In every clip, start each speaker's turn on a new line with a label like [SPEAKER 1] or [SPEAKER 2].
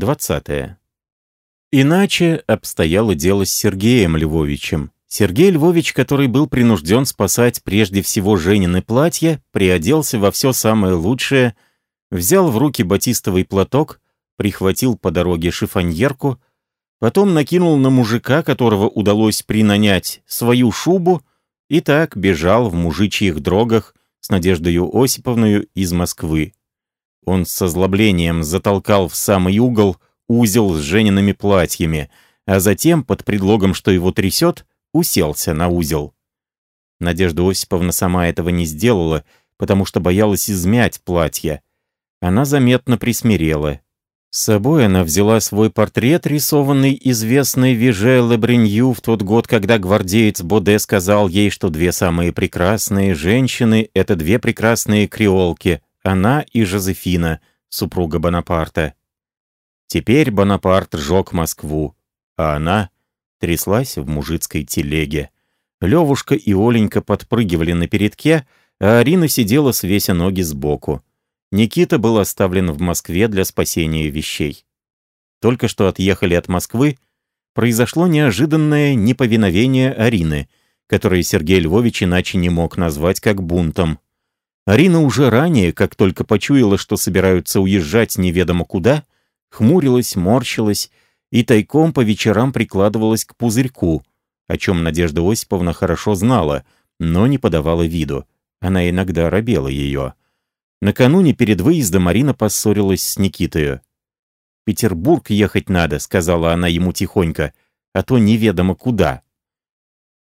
[SPEAKER 1] 20. Иначе обстояло дело с Сергеем Львовичем. Сергей Львович, который был принужден спасать прежде всего Женины платья, приоделся во все самое лучшее, взял в руки батистовый платок, прихватил по дороге шифоньерку, потом накинул на мужика, которого удалось принанять, свою шубу, и так бежал в мужичьих дрогах с Надеждою Осиповною из Москвы. Он с озлоблением затолкал в самый угол узел с Жениными платьями, а затем, под предлогом, что его трясет, уселся на узел. Надежда Осиповна сама этого не сделала, потому что боялась измять платье. Она заметно присмирела. С собой она взяла свой портрет, рисованный известной Виже Лебринью в тот год, когда гвардеец Боде сказал ей, что две самые прекрасные женщины — это две прекрасные креолки, она и Жозефина, супруга Бонапарта. Теперь Бонапарт жег Москву, а она тряслась в мужицкой телеге. Левушка и Оленька подпрыгивали на передке, а Арина сидела, свеся ноги сбоку. Никита был оставлен в Москве для спасения вещей. Только что отъехали от Москвы, произошло неожиданное неповиновение Арины, которое Сергей Львович иначе не мог назвать как бунтом. Арина уже ранее, как только почуяла, что собираются уезжать неведомо куда, хмурилась, морщилась и тайком по вечерам прикладывалась к пузырьку, о чем Надежда Осиповна хорошо знала, но не подавала виду. Она иногда робела ее. Накануне перед выездом Марина поссорилась с Никитою. «Петербург ехать надо», — сказала она ему тихонько, «а то неведомо куда».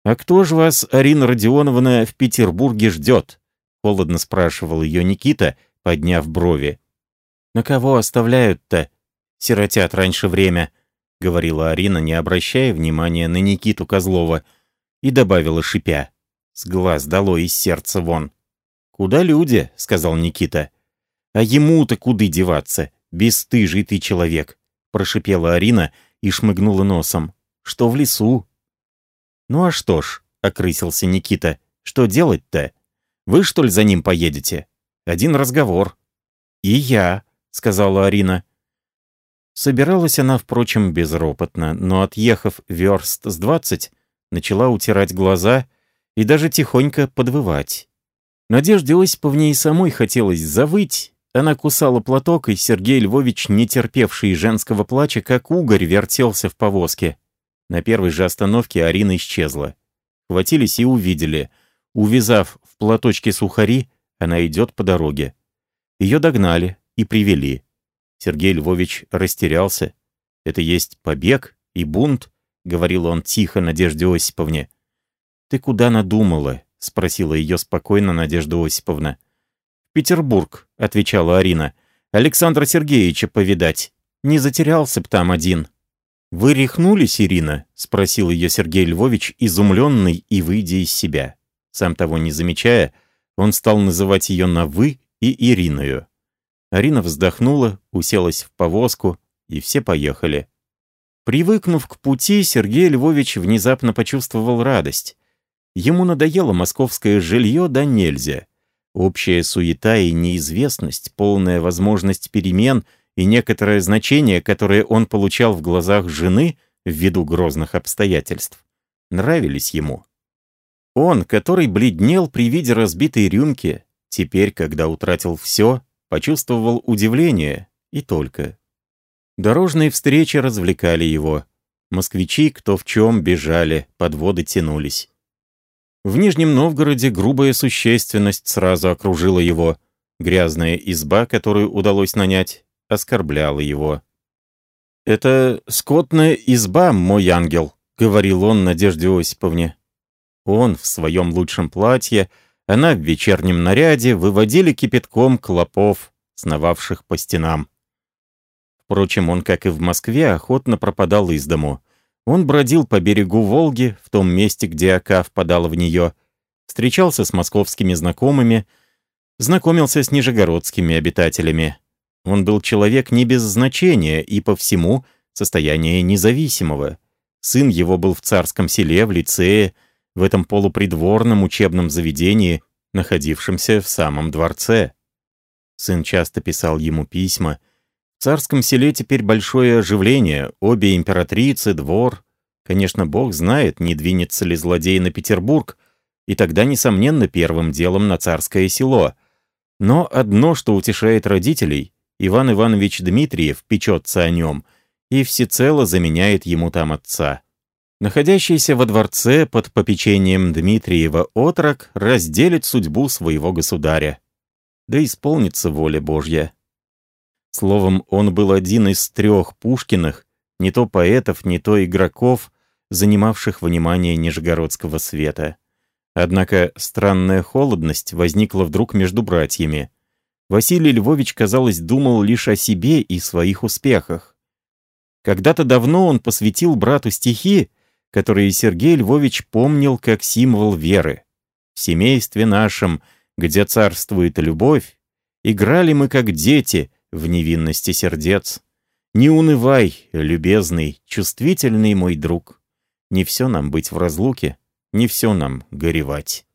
[SPEAKER 1] «А кто же вас, Арина Родионовна, в Петербурге ждет?» — холодно спрашивал ее Никита, подняв брови. «На кого оставляют-то? Сиротят раньше время», — говорила Арина, не обращая внимания на Никиту Козлова, и добавила шипя. «С глаз дало из сердца вон». «Куда люди?» — сказал Никита. «А ему-то куды деваться? Бесстыжий ты человек!» — прошипела Арина и шмыгнула носом. «Что в лесу?» «Ну а что ж», — окрысился Никита, — «что делать-то? Вы, что ли, за ним поедете? Один разговор». «И я», — сказала Арина. Собиралась она, впрочем, безропотно, но, отъехав верст с двадцать, начала утирать глаза и даже тихонько подвывать. Надежде Осиповне и самой хотелось завыть. Она кусала платок, и Сергей Львович, не терпевший женского плача, как угорь, вертелся в повозке. На первой же остановке Арина исчезла. Хватились и увидели. Увязав в платочке сухари, она идет по дороге. Ее догнали и привели. Сергей Львович растерялся. «Это есть побег и бунт», — говорил он тихо Надежде Осиповне. «Ты куда надумала?» — спросила ее спокойно Надежда Осиповна. «В Петербург», — отвечала Арина. «Александра Сергеевича повидать. Не затерялся б там один». «Вы рехнулись, Ирина?» — спросил ее Сергей Львович, изумленный и выйдя из себя. Сам того не замечая, он стал называть ее на «вы» и Ириною. Арина вздохнула, уселась в повозку, и все поехали. Привыкнув к пути, Сергей Львович внезапно почувствовал радость. Ему надоело московское жилье да нельзя. Общая суета и неизвестность, полная возможность перемен и некоторое значение, которое он получал в глазах жены ввиду грозных обстоятельств, нравились ему. Он, который бледнел при виде разбитой рюмки, теперь, когда утратил все, почувствовал удивление и только. Дорожные встречи развлекали его. Москвичи, кто в чем, бежали, подводы тянулись. В Нижнем Новгороде грубая существенность сразу окружила его. Грязная изба, которую удалось нанять, оскорбляла его. «Это скотная изба, мой ангел», — говорил он Надежде Осиповне. Он в своем лучшем платье, она в вечернем наряде выводили кипятком клопов, сновавших по стенам. Впрочем, он, как и в Москве, охотно пропадал из дому. Он бродил по берегу Волги, в том месте, где Ока впадала в нее, встречался с московскими знакомыми, знакомился с нижегородскими обитателями. Он был человек не без значения и по всему состояние независимого. Сын его был в царском селе, в лицее, в этом полупридворном учебном заведении, находившемся в самом дворце. Сын часто писал ему письма, В царском селе теперь большое оживление, обе императрицы, двор. Конечно, бог знает, не двинется ли злодей на Петербург, и тогда, несомненно, первым делом на царское село. Но одно, что утешает родителей, Иван Иванович Дмитриев печется о нем и всецело заменяет ему там отца. Находящийся во дворце под попечением Дмитриева отрок разделит судьбу своего государя. Да исполнится воля Божья. Словом, он был один из трех Пушкиных, не то поэтов, не то игроков, занимавших внимание Нижегородского света. Однако странная холодность возникла вдруг между братьями. Василий Львович, казалось, думал лишь о себе и своих успехах. Когда-то давно он посвятил брату стихи, которые Сергей Львович помнил как символ веры. В семействе нашем, где царствует любовь, играли мы как дети в невинности сердец. Не унывай, любезный, чувствительный мой друг. Не все нам быть в разлуке, не все нам горевать.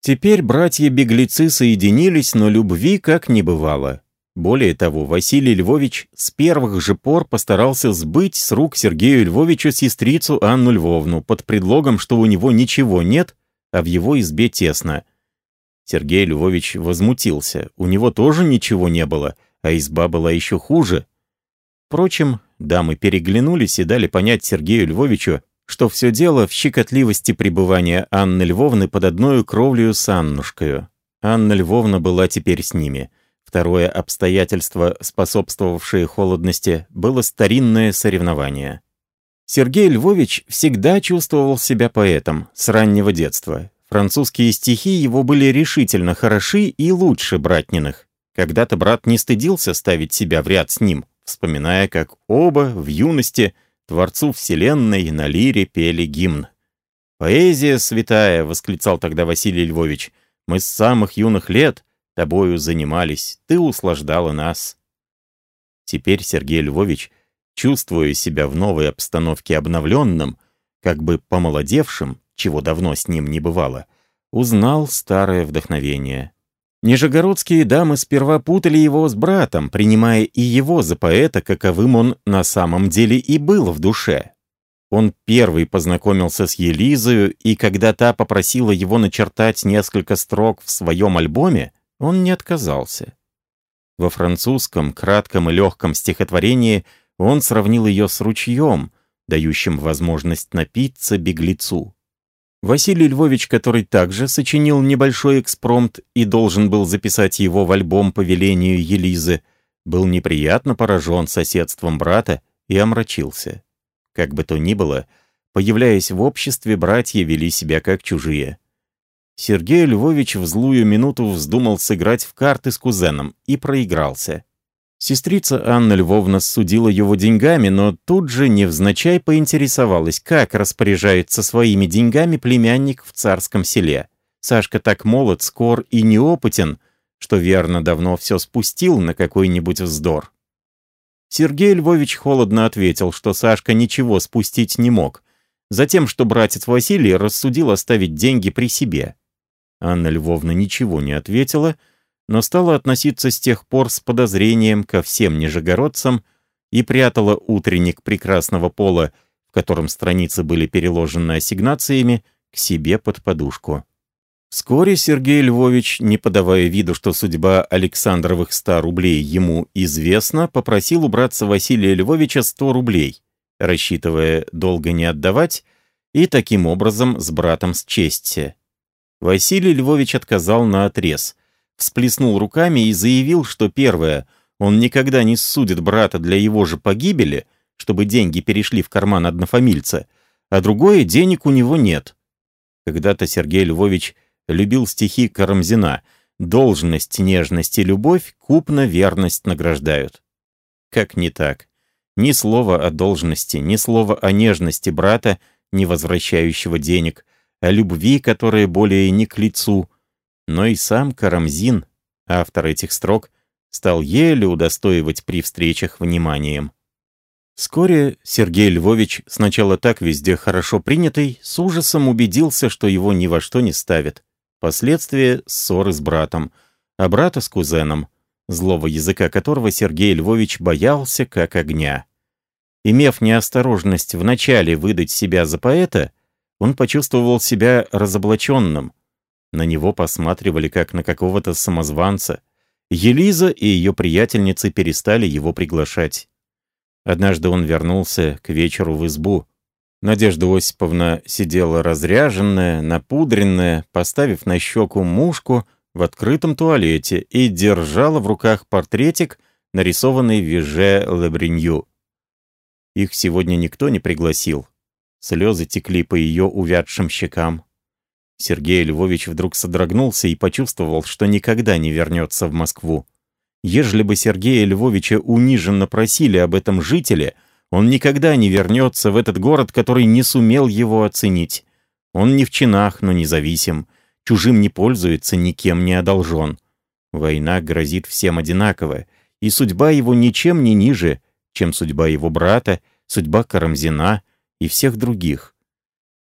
[SPEAKER 1] Теперь братья-беглецы соединились, но любви как не бывало. Более того, Василий Львович с первых же пор постарался сбыть с рук Сергею Львовичу сестрицу Анну Львовну под предлогом, что у него ничего нет, а в его избе тесно. Сергей Львович возмутился. У него тоже ничего не было, а изба была еще хуже. Впрочем, дамы переглянулись и дали понять Сергею Львовичу, что все дело в щекотливости пребывания Анны Львовны под одной кровлею с Аннушкою. Анна Львовна была теперь с ними. Второе обстоятельство, способствовавшее холодности, было старинное соревнование. Сергей Львович всегда чувствовал себя поэтом с раннего детства. Французские стихи его были решительно хороши и лучше братниных. Когда-то брат не стыдился ставить себя в ряд с ним, вспоминая, как оба в юности – Творцу Вселенной на лире пели гимн. «Поэзия святая!» — восклицал тогда Василий Львович. «Мы с самых юных лет тобою занимались, ты услаждала нас». Теперь Сергей Львович, чувствуя себя в новой обстановке обновленным, как бы помолодевшим, чего давно с ним не бывало, узнал старое вдохновение. Нижегородские дамы сперва путали его с братом, принимая и его за поэта, каковым он на самом деле и был в душе. Он первый познакомился с Елизою, и когда та попросила его начертать несколько строк в своем альбоме, он не отказался. Во французском, кратком и легком стихотворении он сравнил ее с ручьем, дающим возможность напиться беглецу. Василий Львович, который также сочинил небольшой экспромт и должен был записать его в альбом по велению Елизы, был неприятно поражен соседством брата и омрачился. Как бы то ни было, появляясь в обществе, братья вели себя как чужие. Сергей Львович в злую минуту вздумал сыграть в карты с кузеном и проигрался. Сестрица Анна Львовна судила его деньгами, но тут же невзначай поинтересовалась, как распоряжается своими деньгами племянник в царском селе. Сашка так молод, скор и неопытен, что верно давно все спустил на какой-нибудь вздор. Сергей Львович холодно ответил, что Сашка ничего спустить не мог, затем, что братец Василий рассудил оставить деньги при себе. Анна Львовна ничего не ответила, но стала относиться с тех пор с подозрением ко всем нижегородцам и прятала утренник прекрасного пола, в котором страницы были переложены ассигнациями, к себе под подушку. Вскоре Сергей Львович, не подавая виду, что судьба Александровых 100 рублей ему известна, попросил у братца Василия Львовича 100 рублей, рассчитывая долго не отдавать, и таким образом с братом счесться. Василий Львович отказал на отрез, всплеснул руками и заявил, что первое, он никогда не судит брата для его же погибели, чтобы деньги перешли в карман однофамильца, а другое, денег у него нет. Когда-то Сергей Львович любил стихи Карамзина «Должность, нежность и любовь купно верность награждают». Как не так? Ни слова о должности, ни слова о нежности брата, не возвращающего денег, о любви, которая более не к лицу — но и сам Карамзин, автор этих строк, стал еле удостоивать при встречах вниманием. Вскоре Сергей Львович, сначала так везде хорошо принятый, с ужасом убедился, что его ни во что не ставят. Последствия — ссоры с братом, а брата с кузеном. злого языка которого Сергей Львович боялся как огня. Имев неосторожность вначале выдать себя за поэта, он почувствовал себя разоблаченным. На него посматривали как на какого-то самозванца. Елиза и ее приятельницы перестали его приглашать. Однажды он вернулся к вечеру в избу. Надежда Осиповна сидела разряженная, напудренная, поставив на щеку мушку в открытом туалете и держала в руках портретик, нарисованный Виже Лебринью. Их сегодня никто не пригласил. Слезы текли по ее увядшим щекам. Сергей Львович вдруг содрогнулся и почувствовал, что никогда не вернется в Москву. Ежели бы Сергея Львовича униженно просили об этом жителе, он никогда не вернется в этот город, который не сумел его оценить. Он не в чинах, но независим. Чужим не пользуется, никем не одолжен. Война грозит всем одинаково, и судьба его ничем не ниже, чем судьба его брата, судьба Карамзина и всех других.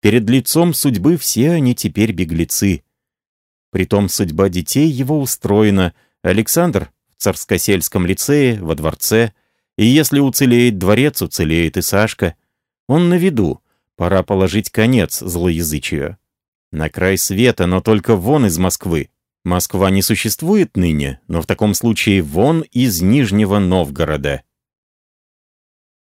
[SPEAKER 1] Перед лицом судьбы все они теперь беглецы. Притом судьба детей его устроена. Александр в царскосельском лицее, во дворце. И если уцелеет дворец, уцелеет и Сашка. Он на виду. Пора положить конец злоязычию. На край света, но только вон из Москвы. Москва не существует ныне, но в таком случае вон из Нижнего Новгорода.